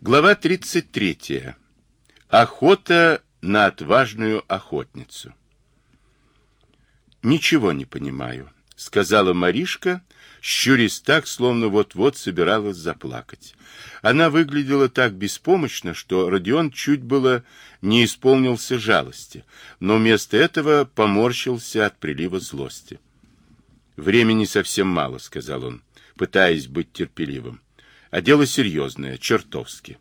Глава 33. Охота на отважную охотницу. «Ничего не понимаю», — сказала Маришка, щурясь так, словно вот-вот собиралась заплакать. Она выглядела так беспомощно, что Родион чуть было не исполнился жалости, но вместо этого поморщился от прилива злости. «Времени совсем мало», — сказал он, пытаясь быть терпеливым а дело серьезное, чертовски.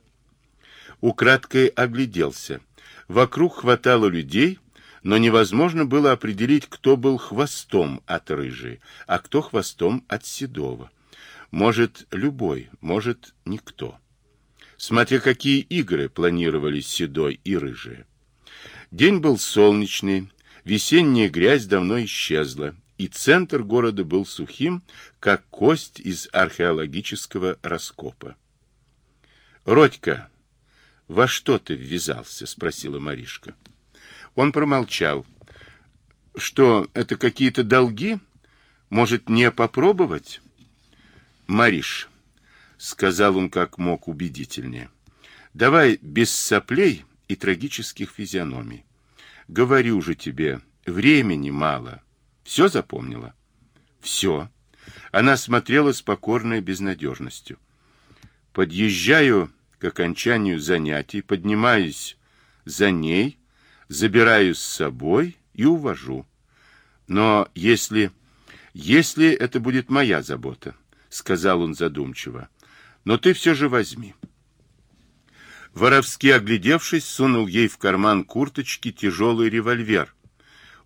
Украдкой огляделся. Вокруг хватало людей, но невозможно было определить, кто был хвостом от рыжей, а кто хвостом от седого. Может, любой, может, никто. Смотря какие игры планировали седой и рыжие. День был солнечный, весенняя грязь давно исчезла, и центр города был сухим, как кость из археологического раскопа. «Родька, во что ты ввязался?» — спросила Маришка. Он промолчал. «Что, это какие-то долги? Может, не попробовать?» «Мариш», — сказал он как мог убедительнее, — «давай без соплей и трагических физиономий. Говорю же тебе, времени мало». Все запомнила? Все. Она смотрела с покорной безнадежностью. Подъезжаю к окончанию занятий, поднимаюсь за ней, забираю с собой и увожу. Но если... если это будет моя забота, сказал он задумчиво, но ты все же возьми. Воровски оглядевшись, сунул ей в карман курточки тяжелый револьвер,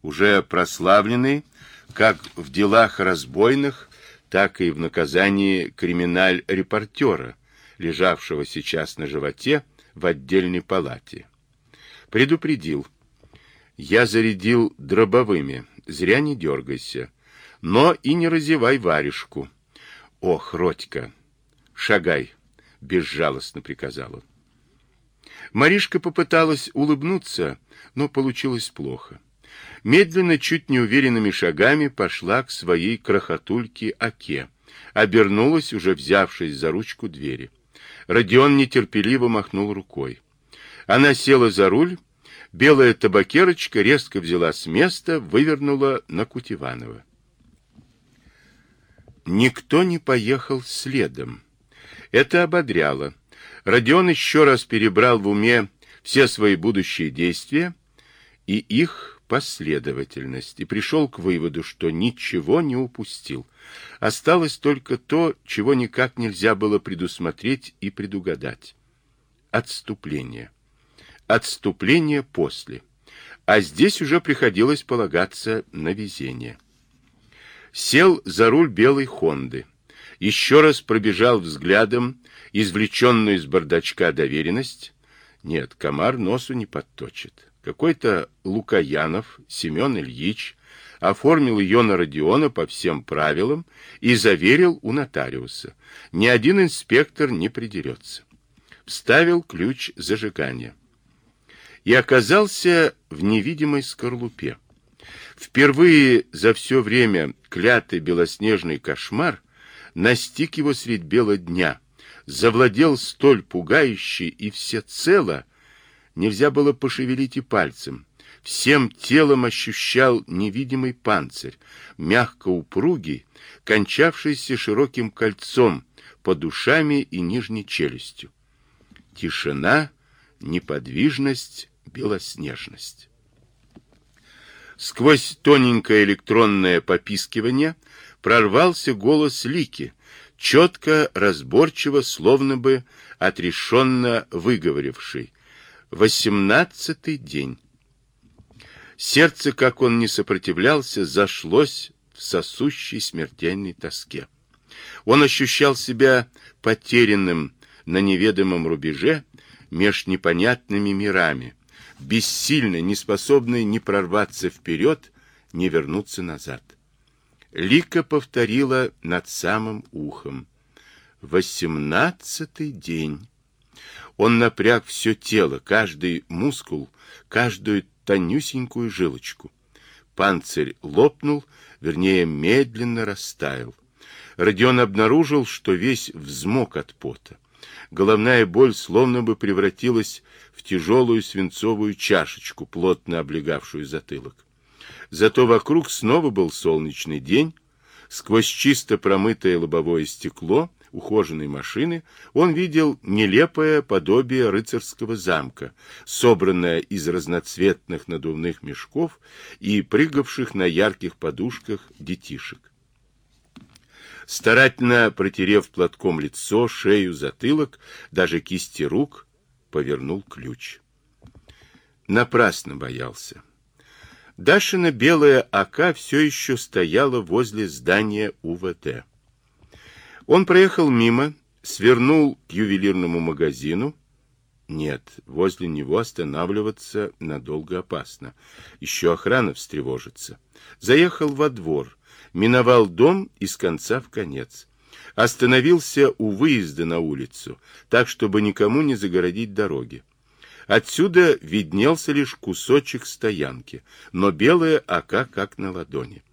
уже прославленный как в делах разбойных, так и в наказании криминаль-репортера, лежавшего сейчас на животе в отдельной палате. Предупредил. Я зарядил дробовыми, зря не дергайся, но и не разевай варежку. Ох, Родька, шагай, безжалостно приказал он. Маришка попыталась улыбнуться, но получилось плохо медленно, чуть неуверенными шагами пошла к своей крохотульке Оке, обернулась, уже взявшись за ручку двери. Родион нетерпеливо махнул рукой. Она села за руль, белая табакерочка резко взяла с места, вывернула на Кутеванова. Никто не поехал следом. Это ободряло. Родион еще раз перебрал в уме все свои будущие действия, и их последовательность и пришел к выводу, что ничего не упустил. Осталось только то, чего никак нельзя было предусмотреть и предугадать. Отступление. Отступление после. А здесь уже приходилось полагаться на везение. Сел за руль белой «Хонды». Еще раз пробежал взглядом извлеченную из бардачка доверенность. Нет, комар носу не подточит. Какой-то Лукаянов Семен Ильич оформил ее на Родиона по всем правилам и заверил у нотариуса. Ни один инспектор не придерется. Вставил ключ зажигания. И оказался в невидимой скорлупе. Впервые за все время клятый белоснежный кошмар настиг его средь бела дня, завладел столь пугающий и всецело, Нельзя было пошевелить и пальцем. Всем телом ощущал невидимый панцирь, мягко упругий, кончавшийся широким кольцом под ушами и нижней челюстью. Тишина, неподвижность, белоснежность. Сквозь тоненькое электронное попискивание прорвался голос Лики, четко, разборчиво, словно бы отрешенно выговоривший Восемнадцатый день. Сердце, как он не сопротивлялся, зашлось в сосущей смертельной тоске. Он ощущал себя потерянным на неведомом рубеже меж непонятными мирами, бессильно, неспособный ни прорваться вперед, ни вернуться назад. Лика повторила над самым ухом. «Восемнадцатый день». Он напряг все тело, каждый мускул, каждую тонюсенькую жилочку. Панцирь лопнул, вернее, медленно растаял. Родион обнаружил, что весь взмок от пота. головная боль словно бы превратилась в тяжелую свинцовую чашечку, плотно облегавшую затылок. Зато вокруг снова был солнечный день, сквозь чисто промытое лобовое стекло ухоженной машины он видел нелепое подобие рыцарского замка, собранное из разноцветных надувных мешков и прыгавших на ярких подушках детишек. Старательно протерев платком лицо, шею, затылок, даже кисти рук, повернул ключ. Напрасно боялся. Дашина белая АК все еще стояла возле здания УВД. Он проехал мимо, свернул к ювелирному магазину. Нет, возле него останавливаться надолго опасно. Еще охрана встревожится. Заехал во двор, миновал дом из конца в конец. Остановился у выезда на улицу, так, чтобы никому не загородить дороги. Отсюда виднелся лишь кусочек стоянки, но белая ока как на ладони.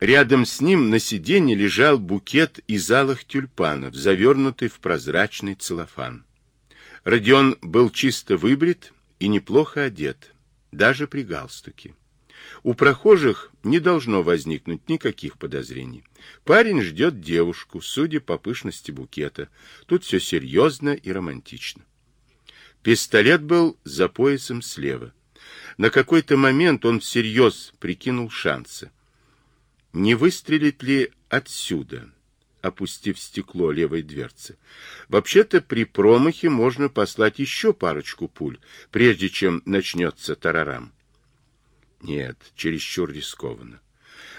Рядом с ним на сиденье лежал букет из алых тюльпанов, завернутый в прозрачный целлофан. Родион был чисто выбрит и неплохо одет, даже при галстуке. У прохожих не должно возникнуть никаких подозрений. Парень ждет девушку, судя по пышности букета. Тут все серьезно и романтично. Пистолет был за поясом слева. На какой-то момент он всерьез прикинул шансы. Не выстрелит ли отсюда, опустив стекло левой дверцы? Вообще-то при промахе можно послать еще парочку пуль, прежде чем начнется тарарам. Нет, чересчур рискованно.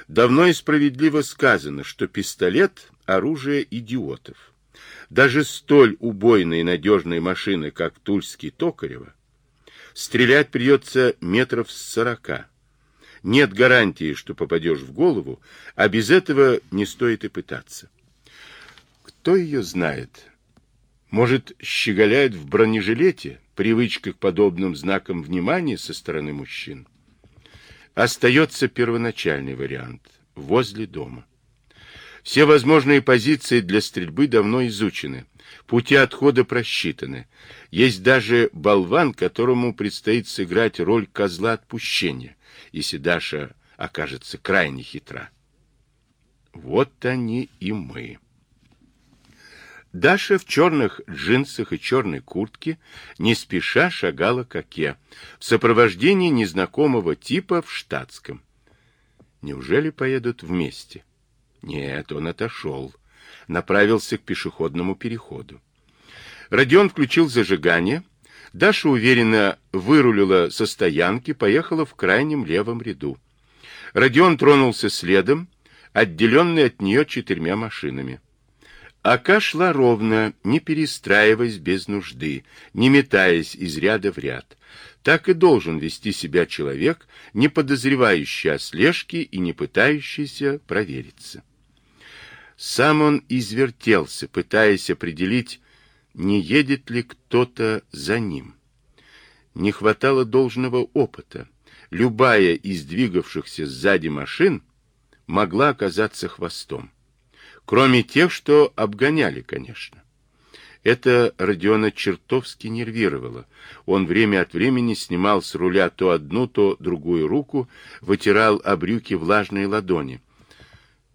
Давно и справедливо сказано, что пистолет — оружие идиотов. Даже столь убойной и надежной машины, как Тульский Токарева, стрелять придется метров с сорока. Нет гарантии, что попадешь в голову, а без этого не стоит и пытаться. Кто ее знает? Может, щеголяет в бронежилете, привычка к подобным знакам внимания со стороны мужчин? Остается первоначальный вариант – возле дома. Все возможные позиции для стрельбы давно изучены, пути отхода просчитаны. Есть даже болван, которому предстоит сыграть роль козла отпущения, если Даша окажется крайне хитра. Вот они и мы. Даша в черных джинсах и черной куртке не спеша шагала к оке, в сопровождении незнакомого типа в штатском. Неужели поедут вместе? Нет, он отошел, направился к пешеходному переходу. Родион включил зажигание. Даша уверенно вырулила со стоянки, поехала в крайнем левом ряду. Родион тронулся следом, отделенный от нее четырьмя машинами. Ака шла ровно, не перестраиваясь без нужды, не метаясь из ряда в ряд. Так и должен вести себя человек, не подозревающий о слежке и не пытающийся провериться. Сам он извертелся, пытаясь определить, не едет ли кто-то за ним. Не хватало должного опыта. Любая из двигавшихся сзади машин могла оказаться хвостом. Кроме тех, что обгоняли, конечно. Это Родиона чертовски нервировало. Он время от времени снимал с руля то одну, то другую руку, вытирал о брюки влажные ладони.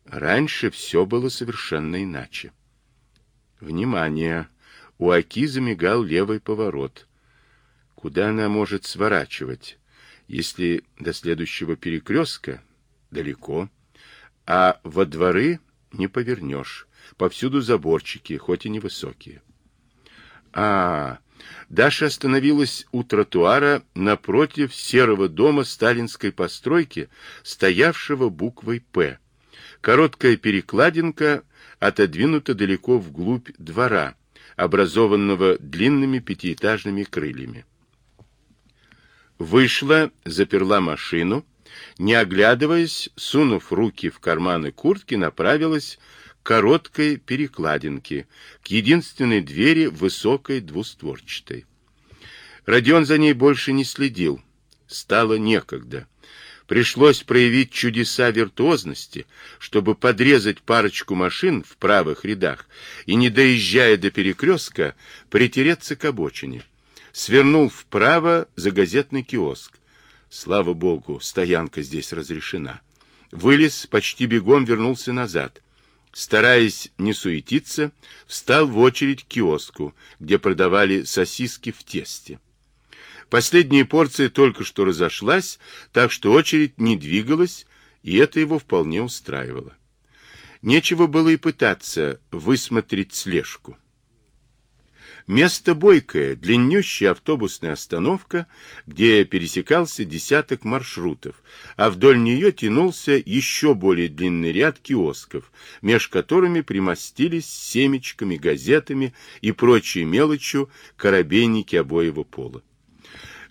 Раньше все было совершенно иначе. Внимание! У Аки замигал левый поворот. Куда она может сворачивать? Если до следующего перекрестка? Далеко. А во дворы не повернешь. Повсюду заборчики, хоть и невысокие. А, Даша остановилась у тротуара напротив серого дома сталинской постройки, стоявшего буквой «П». Короткая перекладинка отодвинута далеко вглубь двора, образованного длинными пятиэтажными крыльями. Вышла, заперла машину, не оглядываясь, сунув руки в карманы куртки, направилась к короткой перекладинке, к единственной двери высокой двустворчатой. Родион за ней больше не следил. Стало некогда. Пришлось проявить чудеса виртуозности, чтобы подрезать парочку машин в правых рядах и, не доезжая до перекрестка, притереться к обочине. Свернул вправо за газетный киоск. Слава богу, стоянка здесь разрешена. Вылез, почти бегом вернулся назад. Стараясь не суетиться, встал в очередь к киоску, где продавали сосиски в тесте. Последняя порция только что разошлась, так что очередь не двигалась, и это его вполне устраивало. Нечего было и пытаться высмотреть слежку. Место бойкое, длиннющая автобусная остановка, где пересекался десяток маршрутов, а вдоль нее тянулся еще более длинный ряд киосков, меж которыми примостились семечками, газетами и прочей мелочью коробейники обоего пола.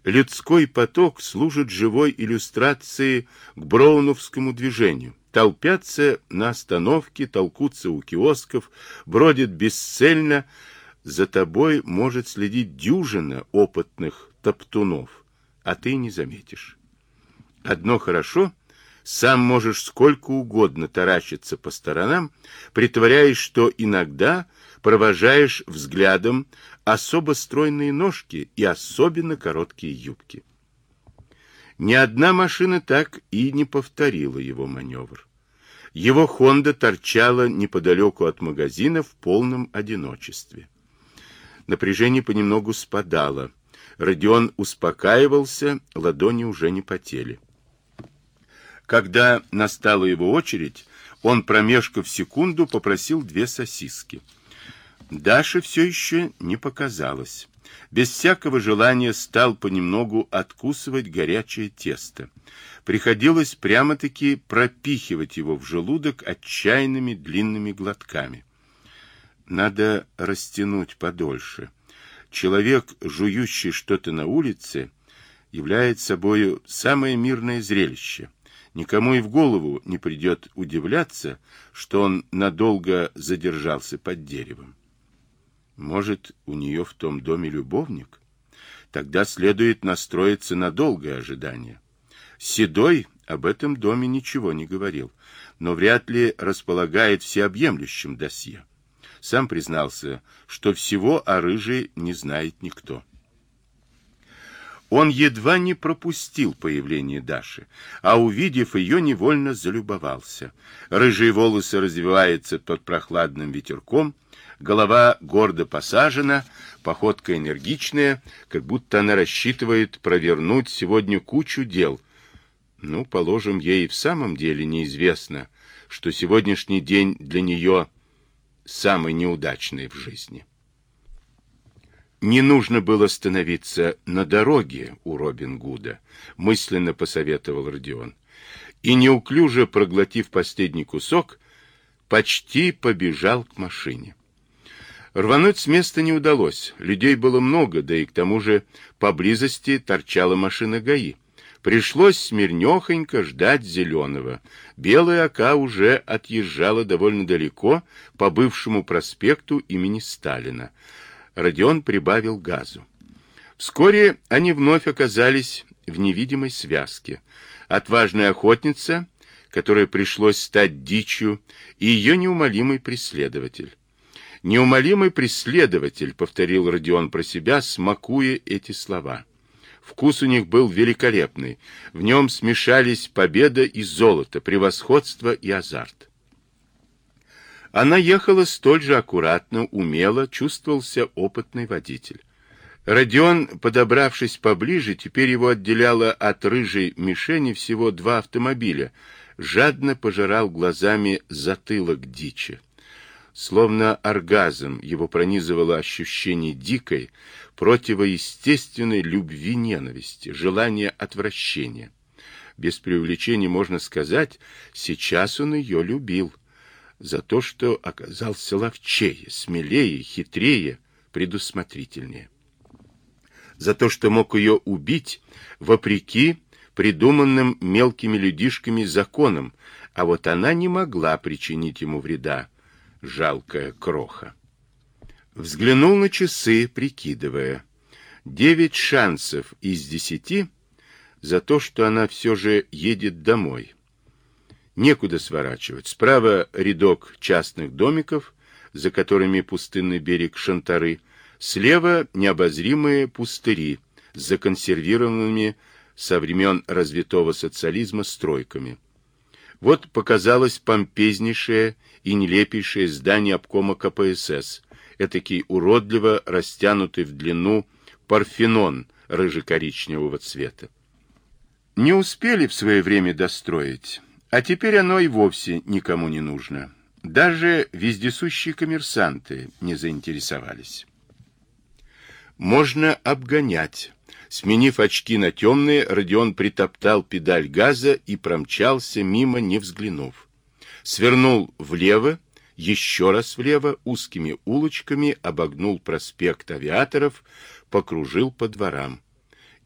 Людской поток служит живой иллюстрацией к броуновскому движению. Толпятся на остановке, толкутся у киосков, бродят бесцельно, за тобой может следить дюжина опытных топтунов, а ты не заметишь. Одно хорошо, сам можешь сколько угодно таращиться по сторонам, притворяясь, что иногда провожаешь взглядом особо стройные ножки и особенно короткие юбки. Ни одна машина так и не повторила его маневр. Его «Хонда» торчала неподалеку от магазина в полном одиночестве. Напряжение понемногу спадало. Родион успокаивался, ладони уже не потели. Когда настала его очередь, он, промежкав секунду, попросил две сосиски. Даше все еще не показалось. Без всякого желания стал понемногу откусывать горячее тесто. Приходилось прямо-таки пропихивать его в желудок отчаянными длинными глотками. Надо растянуть подольше. Человек, жующий что-то на улице, является собою самое мирное зрелище. Никому и в голову не придет удивляться, что он надолго задержался под деревом. Может, у нее в том доме любовник? Тогда следует настроиться на долгое ожидание. Седой об этом доме ничего не говорил, но вряд ли располагает всеобъемлющим досье сам признался, что всего о рыжей не знает никто. Он едва не пропустил появление Даши, а, увидев ее, невольно залюбовался. Рыжие волосы развиваются под прохладным ветерком, голова гордо посажена, походка энергичная, как будто она рассчитывает провернуть сегодня кучу дел. Ну, положим, ей в самом деле неизвестно, что сегодняшний день для нее — самый неудачный в жизни. Не нужно было становиться на дороге у Робин Гуда, мысленно посоветовал Родион. И неуклюже проглотив последний кусок, почти побежал к машине. Рвануть с места не удалось. Людей было много, да и к тому же поблизости торчала машина ГАИ. Пришлось смирнехонько ждать зеленого. Белая ока уже отъезжала довольно далеко по бывшему проспекту имени Сталина. Родион прибавил газу. Вскоре они вновь оказались в невидимой связке. Отважная охотница, которой пришлось стать дичью, и ее неумолимый преследователь. «Неумолимый преследователь», — повторил Родион про себя, смакуя эти слова. Вкус у них был великолепный. В нем смешались победа и золото, превосходство и азарт. Она ехала столь же аккуратно, умело, чувствовался опытный водитель. Родион, подобравшись поближе, теперь его отделяло от рыжей мишени всего два автомобиля, жадно пожирал глазами затылок дичи. Словно оргазм его пронизывало ощущение дикой, противоестественной любви-ненависти, желания отвращения. Без преувеличения можно сказать, сейчас он ее любил за то, что оказался ловчее, смелее, хитрее, предусмотрительнее. За то, что мог ее убить вопреки придуманным мелкими людишками законам, а вот она не могла причинить ему вреда, жалкая кроха. Взглянул на часы, прикидывая. Девять шансов из десяти за то, что она все же едет домой. Некуда сворачивать. Справа рядок частных домиков, за которыми пустынный берег Шантары, слева необозримые пустыри с законсервированными со времен развитого социализма стройками. Вот показалось помпезнейшее и нелепейшее здание обкома КПСС, этакий уродливо растянутый в длину парфенон рыже-коричневого цвета. Не успели в свое время достроить, а теперь оно и вовсе никому не нужно. Даже вездесущие коммерсанты не заинтересовались. Можно обгонять. Сменив очки на темные, Родион притоптал педаль газа и промчался мимо, не взглянув. Свернул влево, еще раз влево, узкими улочками обогнул проспект авиаторов, покружил по дворам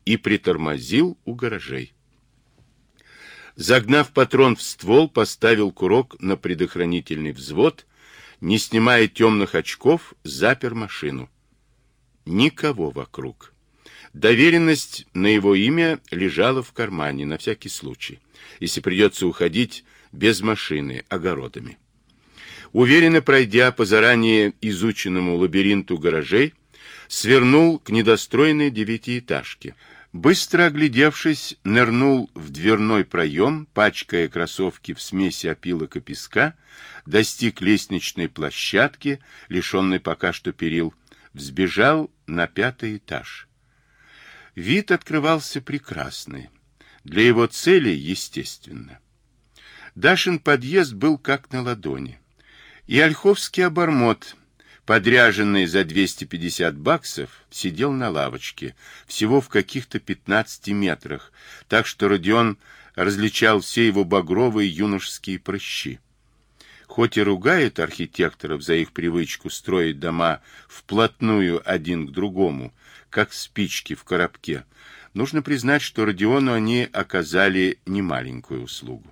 и притормозил у гаражей. Загнав патрон в ствол, поставил курок на предохранительный взвод, не снимая темных очков, запер машину. Никого вокруг. Доверенность на его имя лежала в кармане на всякий случай, если придется уходить без машины, огородами. Уверенно пройдя по заранее изученному лабиринту гаражей, свернул к недостроенной девятиэтажке – Быстро оглядевшись, нырнул в дверной проем, пачкая кроссовки в смеси опилок и песка, достиг лестничной площадки, лишенной пока что перил, взбежал на пятый этаж. Вид открывался прекрасный. Для его цели, естественно. Дашин подъезд был как на ладони. И ольховский обормот подряженный за 250 баксов, сидел на лавочке, всего в каких-то 15 метрах, так что Родион различал все его багровые юношеские прыщи. Хоть и ругает архитекторов за их привычку строить дома вплотную один к другому, как спички в коробке, нужно признать, что Родиону они оказали немаленькую услугу.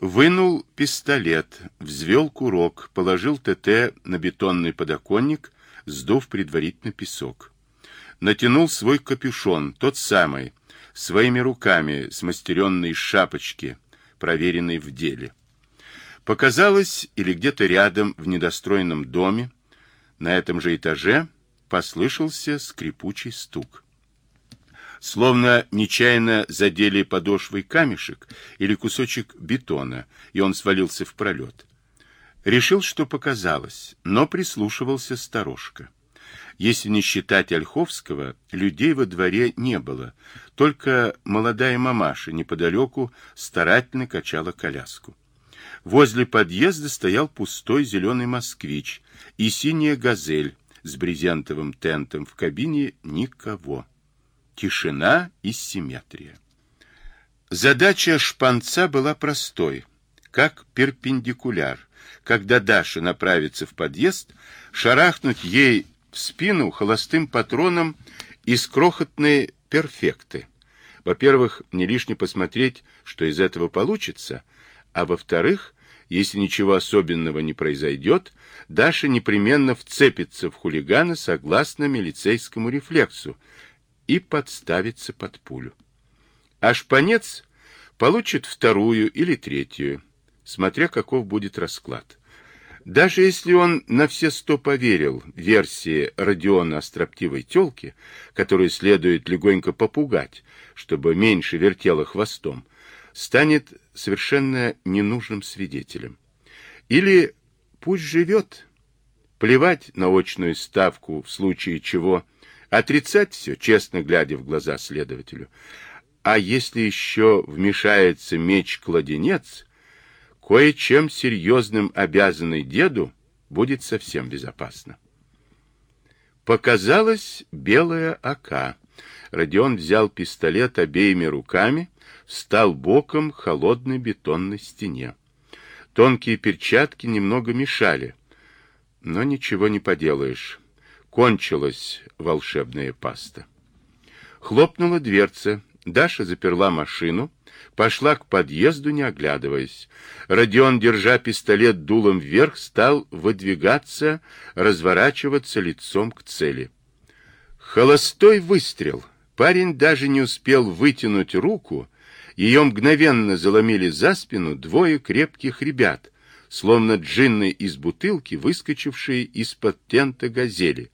Вынул пистолет, взвел курок, положил ТТ на бетонный подоконник, сдув предварительно песок. Натянул свой капюшон, тот самый, своими руками, смастеренный из шапочки, проверенный в деле. Показалось, или где-то рядом, в недостроенном доме, на этом же этаже, послышался скрипучий стук словно нечаянно задели подошвой камешек или кусочек бетона, и он свалился в пролет. Решил, что показалось, но прислушивался сторожка. Если не считать Ольховского, людей во дворе не было, только молодая мамаша неподалеку старательно качала коляску. Возле подъезда стоял пустой зеленый москвич и синяя газель с брезентовым тентом в кабине никого. Тишина и симметрия. Задача шпанца была простой, как перпендикуляр. Когда Даша направится в подъезд, шарахнуть ей в спину холостым патроном из крохотной перфекты. Во-первых, не лишне посмотреть, что из этого получится, а во-вторых, если ничего особенного не произойдет, Даша непременно вцепится в хулигана согласно милицейскому рефлексу, и подставиться под пулю. А шпанец получит вторую или третью, смотря каков будет расклад. Даже если он на все сто поверил версии Родиона о строптивой которую следует легонько попугать, чтобы меньше вертела хвостом, станет совершенно ненужным свидетелем. Или пусть живет, плевать на очную ставку в случае чего – Отрицать все, честно глядя в глаза следователю. А если еще вмешается меч-кладенец, кое-чем серьезным обязанный деду будет совсем безопасно. Показалась белая ока. Родион взял пистолет обеими руками, встал боком к холодной бетонной стене. Тонкие перчатки немного мешали, но ничего не поделаешь. Кончилась волшебная паста. Хлопнула дверца. Даша заперла машину, пошла к подъезду, не оглядываясь. Родион, держа пистолет дулом вверх, стал выдвигаться, разворачиваться лицом к цели. Холостой выстрел. Парень даже не успел вытянуть руку, ее мгновенно заломили за спину двое крепких ребят, словно джинны из бутылки, выскочившие из-под тента газели,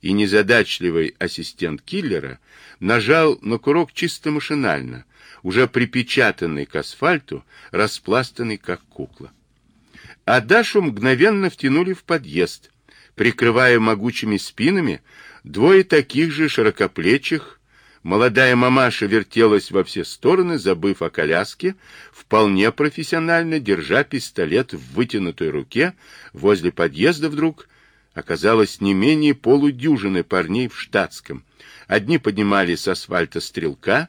и незадачливый ассистент киллера нажал на курок чисто машинально, уже припечатанный к асфальту, распластанный как кукла. А Дашу мгновенно втянули в подъезд, прикрывая могучими спинами двое таких же широкоплечих. Молодая мамаша вертелась во все стороны, забыв о коляске, вполне профессионально, держа пистолет в вытянутой руке, возле подъезда вдруг оказалось не менее полудюжины парней в штатском. Одни поднимали с асфальта стрелка,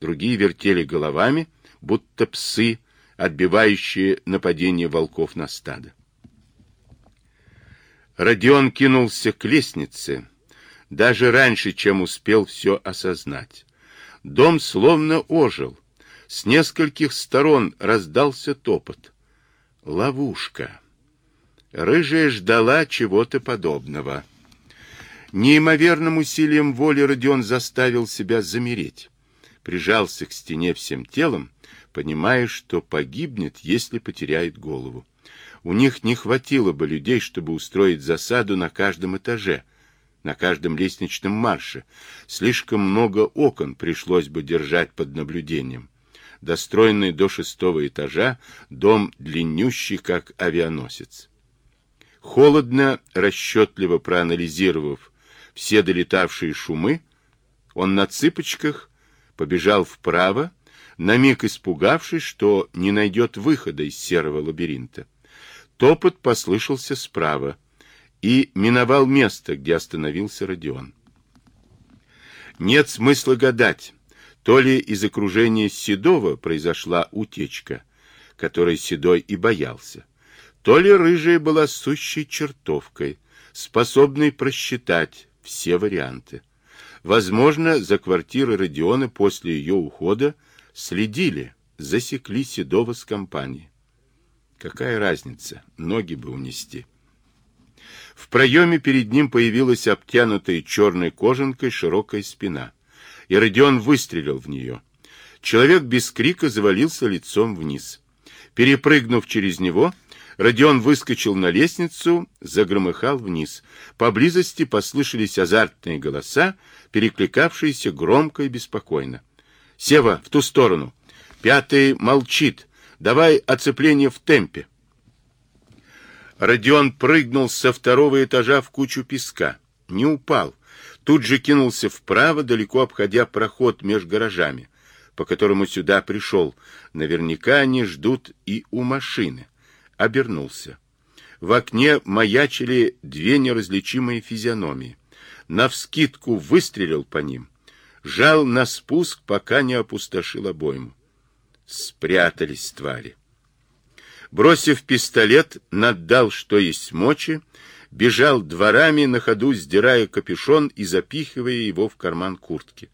другие вертели головами, будто псы, отбивающие нападение волков на стадо. Родион кинулся к лестнице, даже раньше, чем успел все осознать. Дом словно ожил. С нескольких сторон раздался топот. Ловушка. Рыжая ждала чего-то подобного. Неимоверным усилием воли Родион заставил себя замереть. Прижался к стене всем телом, понимая, что погибнет, если потеряет голову. У них не хватило бы людей, чтобы устроить засаду на каждом этаже, на каждом лестничном марше. Слишком много окон пришлось бы держать под наблюдением. Достроенный до шестого этажа, дом длиннющий, как авианосец. Холодно, расчетливо проанализировав все долетавшие шумы, он на цыпочках побежал вправо, на миг испугавшись, что не найдет выхода из серого лабиринта. Топот послышался справа и миновал место, где остановился Родион. Нет смысла гадать, то ли из окружения Седова произошла утечка, которой Седой и боялся, то ли рыжая была сущей чертовкой, способной просчитать все варианты. Возможно, за квартирой Родиона после ее ухода следили, засекли Седова с компанией. Какая разница, ноги бы унести. В проеме перед ним появилась обтянутая черной кожанкой широкая спина, и Родион выстрелил в нее. Человек без крика завалился лицом вниз. Перепрыгнув через него, Родион выскочил на лестницу, загромыхал вниз. Поблизости послышались азартные голоса, перекликавшиеся громко и беспокойно. «Сева, в ту сторону! Пятый молчит! Давай оцепление в темпе!» Родион прыгнул со второго этажа в кучу песка. Не упал. Тут же кинулся вправо, далеко обходя проход между гаражами, по которому сюда пришел. Наверняка они ждут и у машины обернулся. В окне маячили две неразличимые физиономии. Навскидку выстрелил по ним. Жал на спуск, пока не опустошил обойму. Спрятались твари. Бросив пистолет, наддал, что есть мочи, бежал дворами, на ходу сдирая капюшон и запихивая его в карман куртки.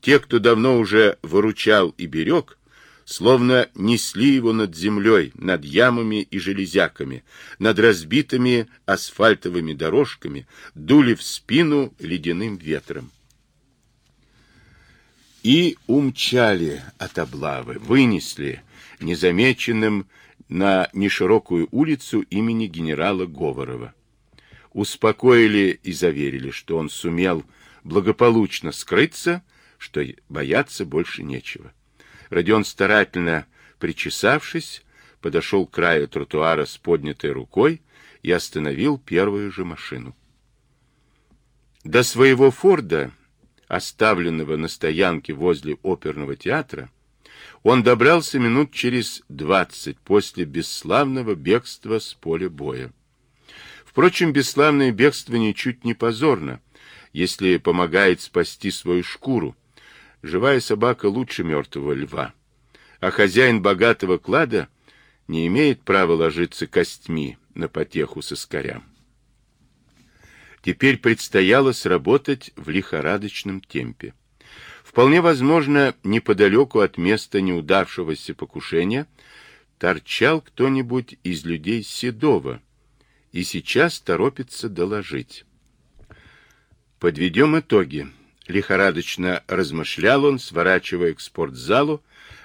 Те, кто давно уже выручал и берег, словно несли его над землей, над ямами и железяками, над разбитыми асфальтовыми дорожками, дули в спину ледяным ветром. И умчали от облавы, вынесли незамеченным на неширокую улицу имени генерала Говорова. Успокоили и заверили, что он сумел благополучно скрыться, что бояться больше нечего. Родион старательно причесавшись, подошел к краю тротуара с поднятой рукой и остановил первую же машину. До своего Форда, оставленного на стоянке возле оперного театра, он добрался минут через двадцать после бесславного бегства с поля боя. Впрочем, бесславное бегство ничуть не позорно, если помогает спасти свою шкуру, Живая собака лучше мертвого льва. А хозяин богатого клада не имеет права ложиться костьми на потеху соскарям. Теперь предстояло сработать в лихорадочном темпе. Вполне возможно, неподалеку от места неудавшегося покушения торчал кто-нибудь из людей Седова и сейчас торопится доложить. Подведем итоги. Лихорадочно размышлял он, сворачивая к спортзалу,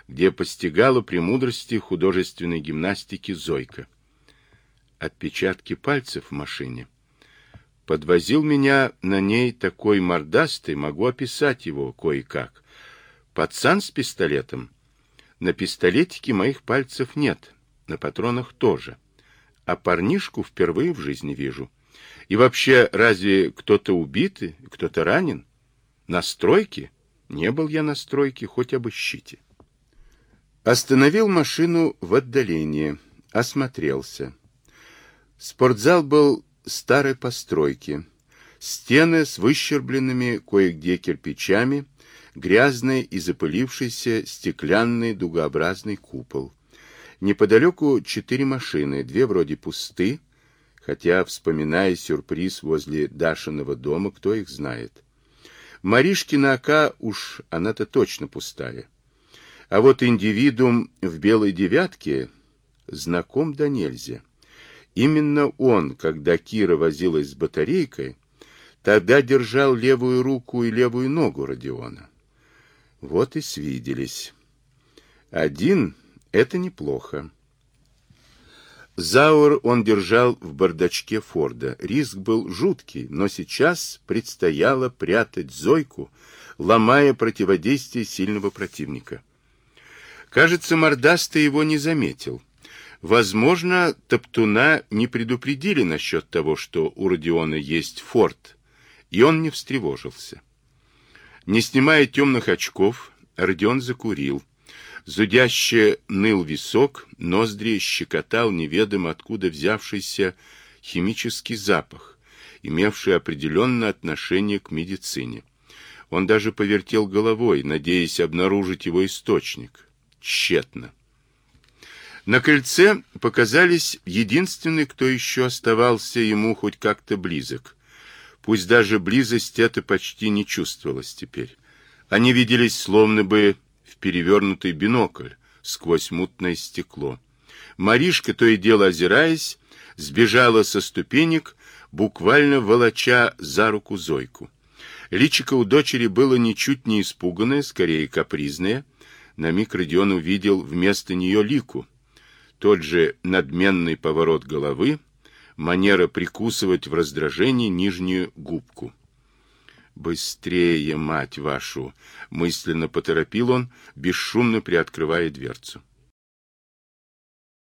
где постигала премудрости художественной гимнастики Зойка. Отпечатки пальцев в машине. Подвозил меня на ней такой мордастый, могу описать его кое-как. Пацан с пистолетом. На пистолетике моих пальцев нет, на патронах тоже. А парнишку впервые в жизни вижу. И вообще, разве кто-то убит, кто-то ранен? На стройке? Не был я на стройке, хоть обыщите. Остановил машину в отдалении, осмотрелся. Спортзал был старой постройки. Стены с выщербленными кое-где кирпичами, грязный и запылившийся стеклянный дугообразный купол. Неподалеку четыре машины, две вроде пусты, хотя, вспоминая сюрприз возле Дашиного дома, кто их знает. Маришкина ока уж она-то точно пустая. А вот индивидуум в белой девятке знаком да нельзя. Именно он, когда Кира возилась с батарейкой, тогда держал левую руку и левую ногу Родиона. Вот и свиделись. Один — это неплохо. Заур он держал в бардачке Форда. Риск был жуткий, но сейчас предстояло прятать Зойку, ломая противодействие сильного противника. Кажется, мордастый его не заметил. Возможно, Топтуна не предупредили насчет того, что у Родиона есть форт, и он не встревожился. Не снимая темных очков, Родион закурил. Зудяще ныл висок, ноздри щекотал неведомо откуда взявшийся химический запах, имевший определенное отношение к медицине. Он даже повертел головой, надеясь обнаружить его источник тщетно. На крыльце показались единственные, кто еще оставался ему хоть как-то близок. Пусть даже близость эта почти не чувствовалась теперь. Они виделись словно бы в перевернутый бинокль сквозь мутное стекло. Маришка, то и дело озираясь, сбежала со ступенек, буквально волоча за руку Зойку. Личико у дочери было ничуть не испуганное, скорее капризное, на миг Родион увидел вместо нее лику. Тот же надменный поворот головы, манера прикусывать в раздражении нижнюю губку. «Быстрее, мать вашу!» — мысленно поторопил он, бесшумно приоткрывая дверцу.